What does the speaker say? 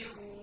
يغفرون